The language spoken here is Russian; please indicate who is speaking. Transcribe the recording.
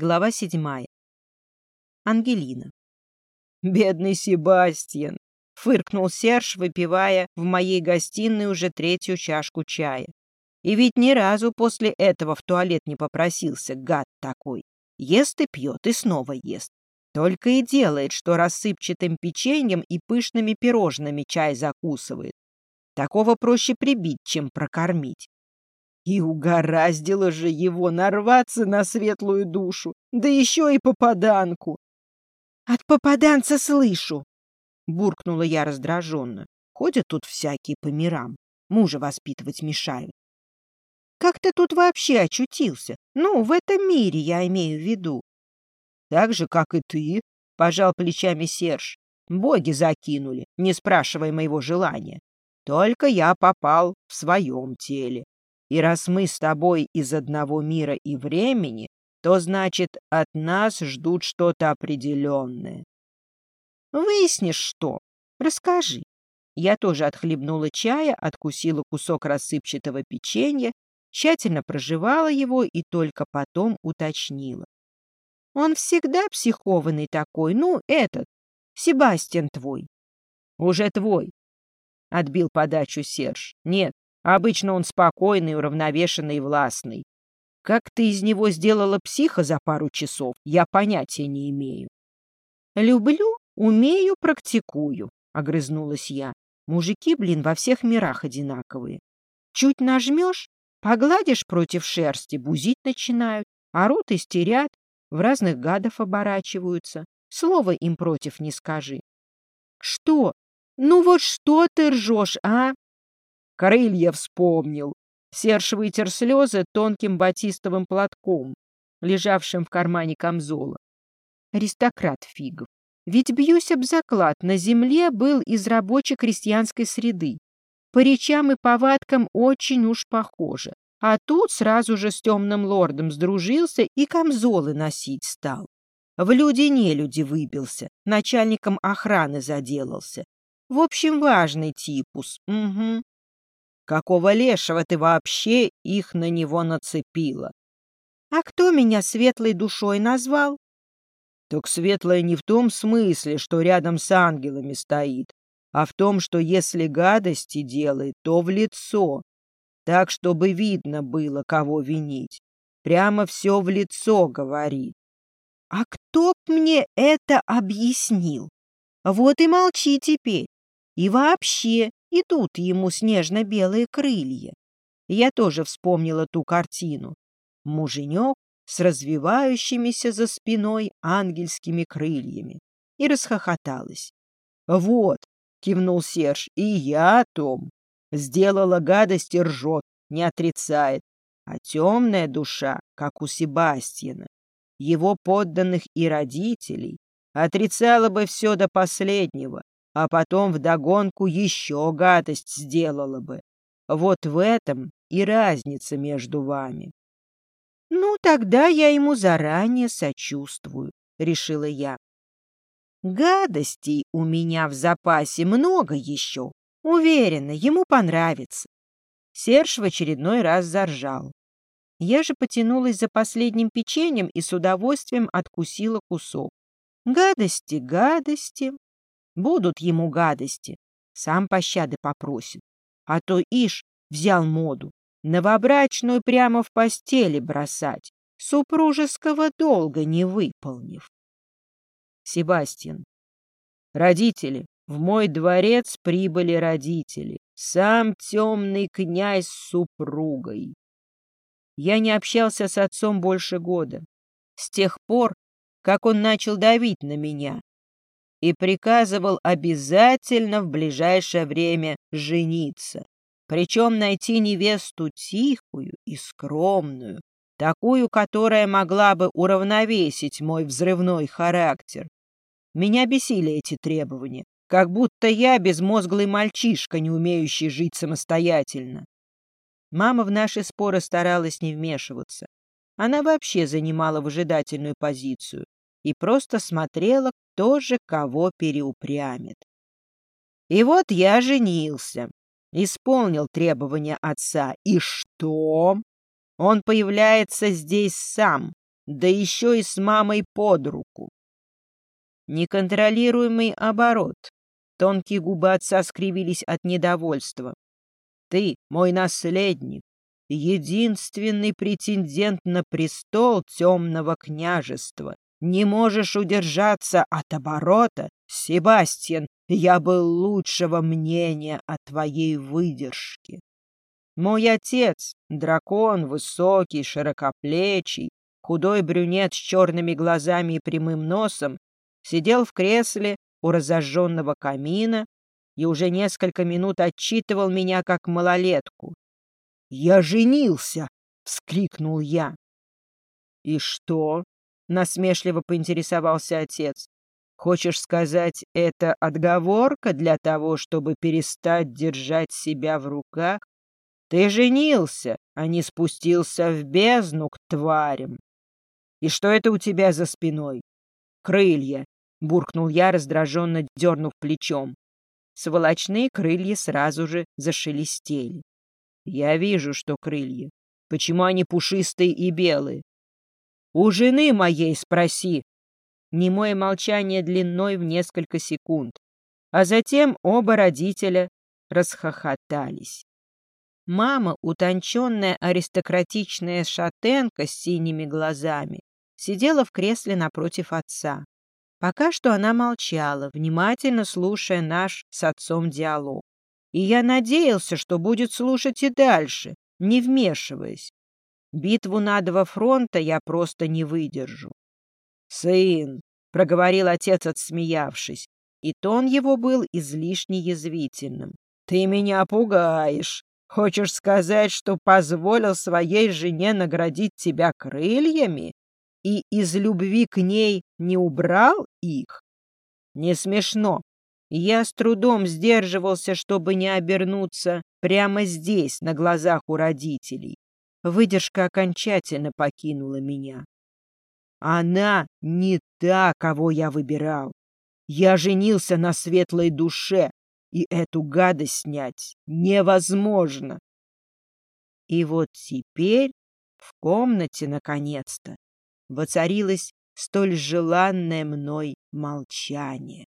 Speaker 1: Глава седьмая. Ангелина.
Speaker 2: «Бедный Себастьян!» — фыркнул Серж, выпивая в моей гостиной уже третью чашку чая. И ведь ни разу после этого в туалет не попросился, гад такой. Ест и пьет, и снова ест. Только и делает, что рассыпчатым печеньем и пышными пирожными чай закусывает. Такого проще прибить, чем прокормить. И угораздило же его нарваться на светлую душу, да еще и попаданку.
Speaker 1: «От попаданца слышу!» — буркнула я раздраженно.
Speaker 2: Ходят тут всякие по мирам, мужа воспитывать мешают.
Speaker 1: «Как ты тут вообще очутился? Ну, в этом мире я имею в виду».
Speaker 2: «Так же, как и ты», — пожал плечами Серж. «Боги закинули, не спрашивая моего желания. Только я попал в своем теле. И раз мы с тобой из одного мира и времени, то значит, от нас ждут что-то определенное.
Speaker 1: Выяснишь что? Расскажи. Я тоже отхлебнула чая, откусила кусок рассыпчатого печенья, тщательно прожевала его и только потом уточнила. Он всегда психованный такой, ну, этот, Себастьян твой.
Speaker 2: Уже твой, — отбил подачу Серж. Нет, Обычно он спокойный, уравновешенный и властный. Как ты из него сделала психа за пару часов, я понятия не имею.
Speaker 1: Люблю, умею, практикую, — огрызнулась я. Мужики, блин, во всех мирах одинаковые. Чуть нажмешь, погладишь против шерсти, бузить начинают, орут, истерят, в разных гадов оборачиваются. Слова им против не скажи. Что? Ну вот что ты ржешь, а?
Speaker 2: Крылья вспомнил. Серж вытер слезы тонким батистовым платком, лежавшим в кармане камзола.
Speaker 1: Аристократ фигов. Ведь бьюсь об заклад, на земле был из рабочей крестьянской среды. По речам и повадкам очень уж похоже. А тут сразу же с темным лордом сдружился и камзолы носить стал. В люди-нелюди выбился, начальником охраны заделался. В общем, важный типус. Угу.
Speaker 2: Какого лешего ты вообще их на него нацепила?
Speaker 1: А кто меня светлой душой назвал?
Speaker 2: Так светлая не в том смысле, что рядом с ангелами стоит, а в том, что если гадости делает, то в лицо, так, чтобы видно было, кого винить. Прямо все в лицо говорит.
Speaker 1: А кто б мне это объяснил? Вот и молчи теперь. И вообще, идут ему снежно-белые крылья. Я тоже вспомнила ту картину. Муженек с развивающимися за спиной ангельскими крыльями. И расхохоталась.
Speaker 2: «Вот», — кивнул Серж, — «и я о том. Сделала гадость и ржет, не отрицает. А темная душа, как у Себастьяна, его подданных и родителей, отрицала бы все до последнего, а потом вдогонку еще гадость сделала бы. Вот в этом и разница между вами.
Speaker 1: — Ну, тогда я ему заранее сочувствую, — решила я. Гадостей у меня в запасе много еще. Уверена, ему понравится. Серж в очередной раз заржал. Я же потянулась за последним печеньем и с удовольствием откусила кусок. Гадости, гадости, Будут ему гадости. Сам пощады попросит. А то ишь взял моду. Новобрачную прямо в постели бросать, супружеского долга не выполнив.
Speaker 2: Себастьян. Родители. В мой дворец прибыли родители. Сам темный князь с супругой. Я не общался с отцом больше года. С тех пор, как он начал давить на меня, и приказывал обязательно в ближайшее время жениться, причем найти невесту тихую и скромную, такую, которая могла бы уравновесить мой взрывной характер. Меня бесили эти требования, как будто я безмозглый мальчишка, не умеющий жить самостоятельно. Мама в наши споры старалась не вмешиваться. Она вообще занимала выжидательную позицию и просто смотрела, кто же кого переупрямит. И вот я женился, исполнил требования отца. И что? Он появляется здесь сам, да еще и с мамой под руку.
Speaker 1: Неконтролируемый оборот. Тонкие губы отца скривились от недовольства.
Speaker 2: Ты, мой наследник, единственный претендент на престол темного княжества. Не можешь удержаться от оборота? Себастьян, я был лучшего мнения о твоей выдержке. Мой отец, дракон, высокий, широкоплечий, худой брюнет с черными глазами и прямым носом, сидел в кресле у разожженного камина и уже несколько минут отчитывал меня как малолетку. «Я женился!» — вскрикнул я. «И что?» — насмешливо поинтересовался отец. «Хочешь сказать, это отговорка для того, чтобы перестать держать себя в руках? Ты женился, а не спустился в бездну к тварям. И что это у тебя за спиной? Крылья, — буркнул я, раздраженно дернув плечом. Сволочные крылья сразу же зашелестели. Я вижу, что крылья. Почему они пушистые и белые? У жены моей спроси. Немое молчание длиной в несколько секунд. А затем оба родителя расхохотались. Мама, утонченная аристократичная шатенка с синими глазами, сидела в кресле напротив отца. Пока что она молчала, внимательно слушая наш с отцом диалог. И я надеялся, что будет слушать и дальше, не вмешиваясь. Битву на два фронта я просто не выдержу. «Сын», — проговорил отец, отсмеявшись, и тон его был излишне язвительным. «Ты меня пугаешь. Хочешь сказать, что позволил своей жене наградить тебя крыльями? и из любви к ней не убрал их? Не смешно. Я с трудом сдерживался, чтобы не обернуться прямо здесь, на глазах у родителей. Выдержка окончательно покинула меня. Она не та, кого я выбирал. Я женился на светлой душе, и эту гадость снять невозможно. И вот теперь в комнате, наконец-то, воцарилось столь желанное мной молчание.